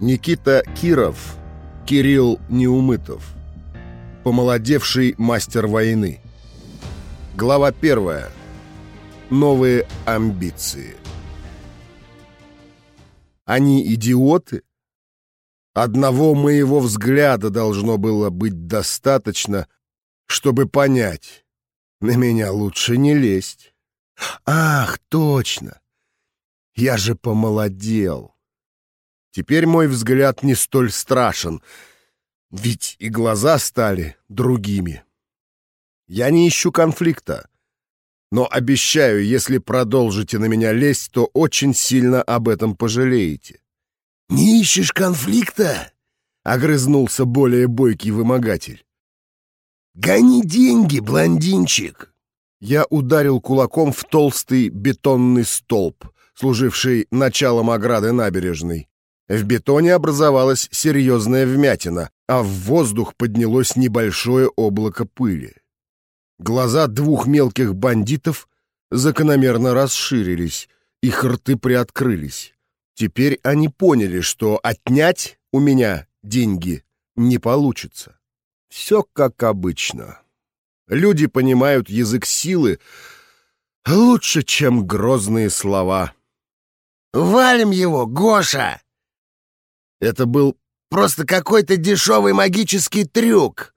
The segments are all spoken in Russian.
Никита Киров, Кирилл Неумытов. Помолодевший мастер войны. Глава первая. Новые амбиции. Они идиоты? Одного моего взгляда должно было быть достаточно, чтобы понять. На меня лучше не лезть. Ах, точно! Я же помолодел. Теперь мой взгляд не столь страшен, ведь и глаза стали другими. Я не ищу конфликта, но обещаю, если продолжите на меня лезть, то очень сильно об этом пожалеете. «Не ищешь конфликта?» — огрызнулся более бойкий вымогатель. «Гони деньги, блондинчик!» Я ударил кулаком в толстый бетонный столб, служивший началом ограды набережной. В бетоне образовалась серьезная вмятина, а в воздух поднялось небольшое облако пыли. Глаза двух мелких бандитов закономерно расширились, их рты приоткрылись. Теперь они поняли, что отнять у меня деньги не получится. Все как обычно. Люди понимают язык силы лучше, чем грозные слова. «Валим его, Гоша!» Это был просто какой-то дешевый магический трюк.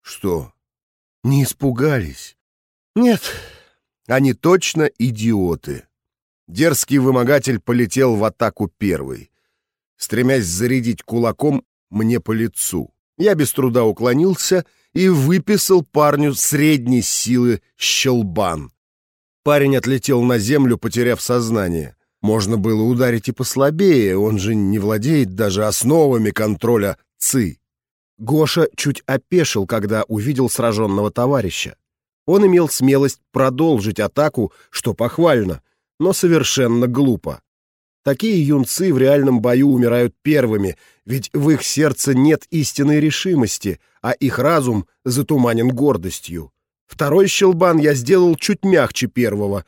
Что, не испугались? Нет, они точно идиоты. Дерзкий вымогатель полетел в атаку первый, стремясь зарядить кулаком мне по лицу. Я без труда уклонился и выписал парню средней силы щелбан. Парень отлетел на землю, потеряв сознание. Можно было ударить и послабее, он же не владеет даже основами контроля ЦИ. Гоша чуть опешил, когда увидел сраженного товарища. Он имел смелость продолжить атаку, что похвально, но совершенно глупо. Такие юнцы в реальном бою умирают первыми, ведь в их сердце нет истинной решимости, а их разум затуманен гордостью. Второй щелбан я сделал чуть мягче первого.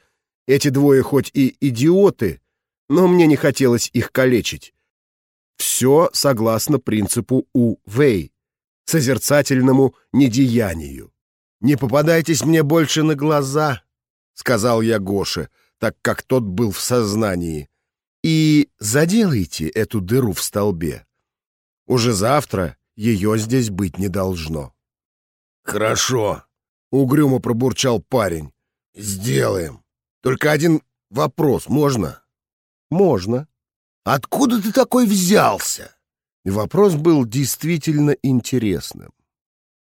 Эти двое хоть и идиоты, но мне не хотелось их калечить. Все согласно принципу У Вэй, созерцательному недеянию. «Не попадайтесь мне больше на глаза», — сказал я Гоше, так как тот был в сознании, «и заделайте эту дыру в столбе. Уже завтра ее здесь быть не должно». «Хорошо», — угрюмо пробурчал парень. «Сделаем. Только один вопрос можно?» «Можно». «Откуда ты такой взялся?» Вопрос был действительно интересным.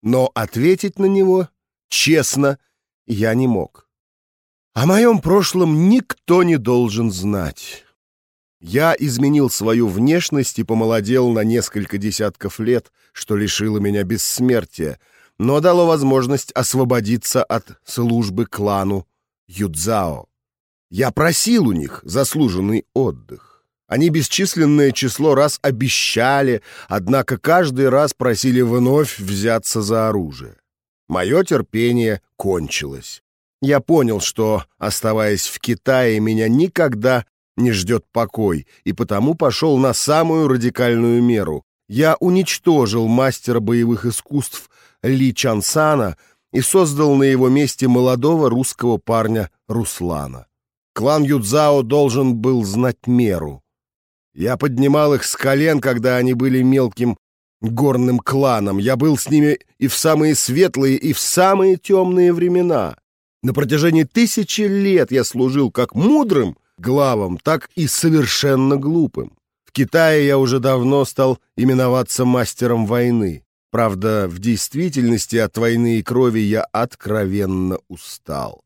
Но ответить на него честно я не мог. О моем прошлом никто не должен знать. Я изменил свою внешность и помолодел на несколько десятков лет, что лишило меня бессмертия, но дало возможность освободиться от службы клану Юдзао. Я просил у них заслуженный отдых. Они бесчисленное число раз обещали, однако каждый раз просили вновь взяться за оружие. Мое терпение кончилось. Я понял, что, оставаясь в Китае, меня никогда не ждет покой, и потому пошел на самую радикальную меру. Я уничтожил мастера боевых искусств Ли Чансана и создал на его месте молодого русского парня Руслана. Клан Юдзао должен был знать меру. Я поднимал их с колен, когда они были мелким горным кланом. Я был с ними и в самые светлые, и в самые темные времена. На протяжении тысячи лет я служил как мудрым главам, так и совершенно глупым. В Китае я уже давно стал именоваться мастером войны. Правда, в действительности от войны и крови я откровенно устал.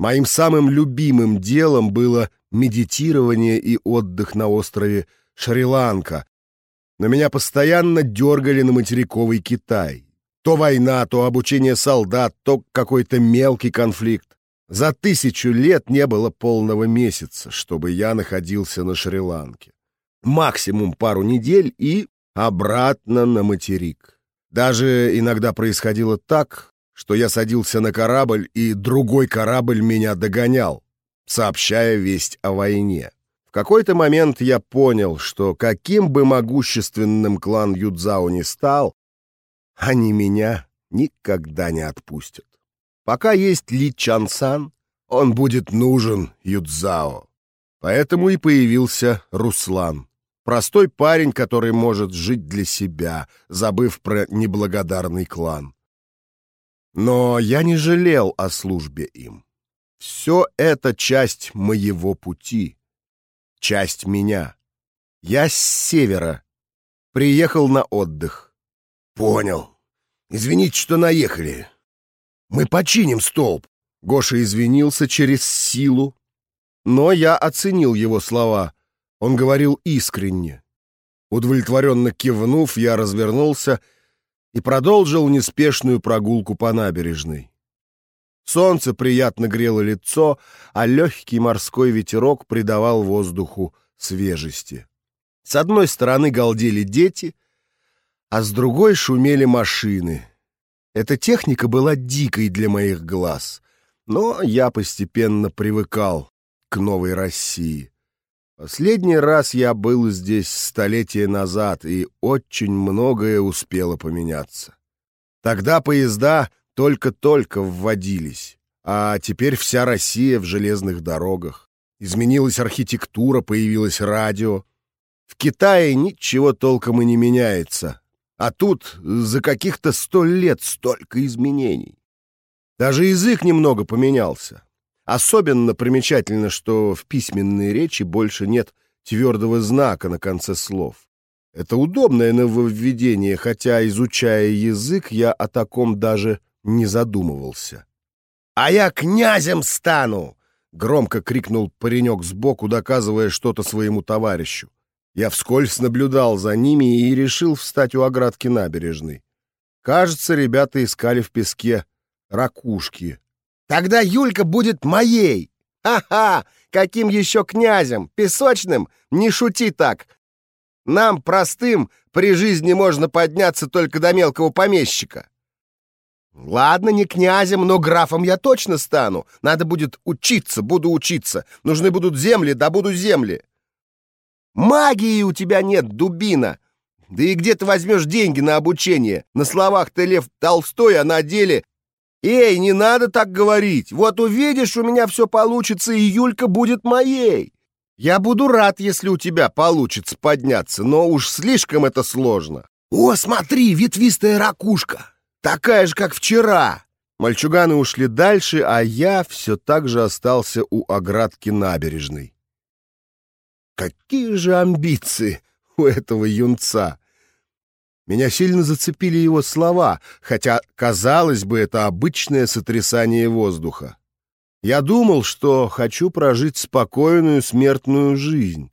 Моим самым любимым делом было медитирование и отдых на острове Шри-Ланка, но меня постоянно дергали на материковый Китай. То война, то обучение солдат, то какой-то мелкий конфликт. За тысячу лет не было полного месяца, чтобы я находился на Шри-Ланке. Максимум пару недель и обратно на материк. Даже иногда происходило так, что я садился на корабль, и другой корабль меня догонял, сообщая весть о войне. В какой-то момент я понял, что каким бы могущественным клан Юдзао ни стал, они меня никогда не отпустят. Пока есть Ли Чансан, он будет нужен Юдзао. Поэтому и появился Руслан. Простой парень, который может жить для себя, забыв про неблагодарный клан. Но я не жалел о службе им. Все это часть моего пути, часть меня. Я с севера, приехал на отдых. Понял. Извините, что наехали. Мы починим столб. Гоша извинился через силу, но я оценил его слова. Он говорил искренне. Удовлетворенно кивнув, я развернулся и продолжил неспешную прогулку по набережной. Солнце приятно грело лицо, а легкий морской ветерок придавал воздуху свежести. С одной стороны галдели дети, а с другой шумели машины. Эта техника была дикой для моих глаз, но я постепенно привыкал к новой России. Последний раз я был здесь столетия назад, и очень многое успело поменяться. Тогда поезда только-только вводились, а теперь вся Россия в железных дорогах. Изменилась архитектура, появилось радио. В Китае ничего толком и не меняется, а тут за каких-то сто лет столько изменений. Даже язык немного поменялся. Особенно примечательно, что в письменной речи больше нет твердого знака на конце слов. Это удобное нововведение, хотя, изучая язык, я о таком даже не задумывался. «А я князем стану!» — громко крикнул паренек сбоку, доказывая что-то своему товарищу. Я вскользь наблюдал за ними и решил встать у оградки набережной. Кажется, ребята искали в песке ракушки, Тогда Юлька будет моей. Ха-ха! Каким еще князем? Песочным? Не шути так. Нам, простым, при жизни можно подняться только до мелкого помещика. Ладно, не князем, но графом я точно стану. Надо будет учиться, буду учиться. Нужны будут земли, да буду земли. Магии у тебя нет, дубина. Да и где ты возьмешь деньги на обучение? На словах ты Лев Толстой, а на деле «Эй, не надо так говорить! Вот увидишь, у меня все получится, и Юлька будет моей! Я буду рад, если у тебя получится подняться, но уж слишком это сложно!» «О, смотри, ветвистая ракушка! Такая же, как вчера!» Мальчуганы ушли дальше, а я все так же остался у оградки набережной. Какие же амбиции у этого юнца! Меня сильно зацепили его слова, хотя, казалось бы, это обычное сотрясание воздуха. Я думал, что хочу прожить спокойную смертную жизнь,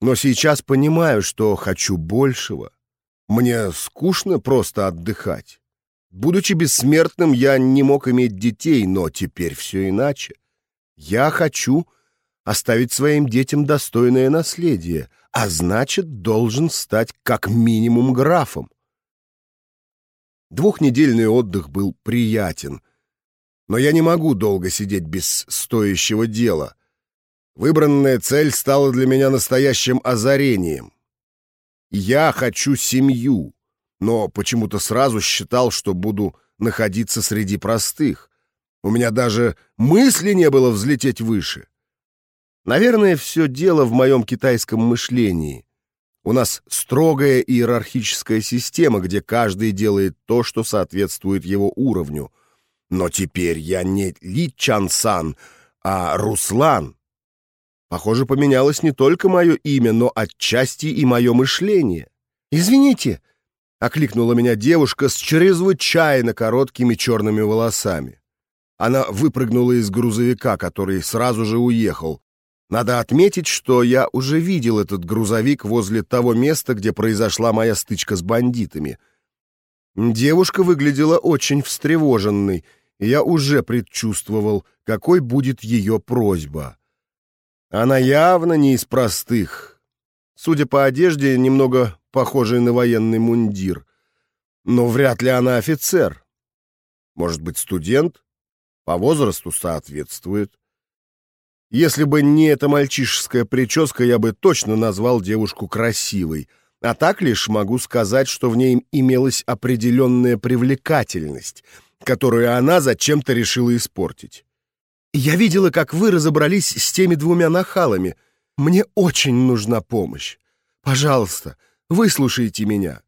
но сейчас понимаю, что хочу большего. Мне скучно просто отдыхать. Будучи бессмертным, я не мог иметь детей, но теперь все иначе. Я хочу оставить своим детям достойное наследие, а значит, должен стать как минимум графом. Двухнедельный отдых был приятен, но я не могу долго сидеть без стоящего дела. Выбранная цель стала для меня настоящим озарением. Я хочу семью, но почему-то сразу считал, что буду находиться среди простых. У меня даже мысли не было взлететь выше. Наверное, все дело в моем китайском мышлении. У нас строгая иерархическая система, где каждый делает то, что соответствует его уровню. Но теперь я не Ли Чан Сан, а Руслан. Похоже, поменялось не только мое имя, но отчасти и мое мышление. «Извините», — окликнула меня девушка с чрезвычайно короткими черными волосами. Она выпрыгнула из грузовика, который сразу же уехал, надо отметить, что я уже видел этот грузовик возле того места, где произошла моя стычка с бандитами. Девушка выглядела очень встревоженной, и я уже предчувствовал, какой будет ее просьба. Она явно не из простых. Судя по одежде, немного похожей на военный мундир. Но вряд ли она офицер. Может быть, студент? По возрасту соответствует. Если бы не эта мальчишеская прическа, я бы точно назвал девушку красивой. А так лишь могу сказать, что в ней имелась определенная привлекательность, которую она зачем-то решила испортить. Я видела, как вы разобрались с теми двумя нахалами. Мне очень нужна помощь. Пожалуйста, выслушайте меня.